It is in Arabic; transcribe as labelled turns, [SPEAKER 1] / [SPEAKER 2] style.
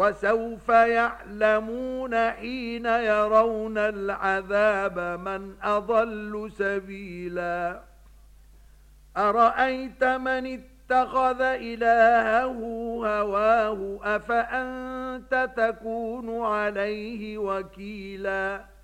[SPEAKER 1] وسوف يعلمون حين يرون العذاب من أضل سبيلا. أرأيت من اتخذ إلهه هواه؟ أفأنت تكون عليه وكيلاً؟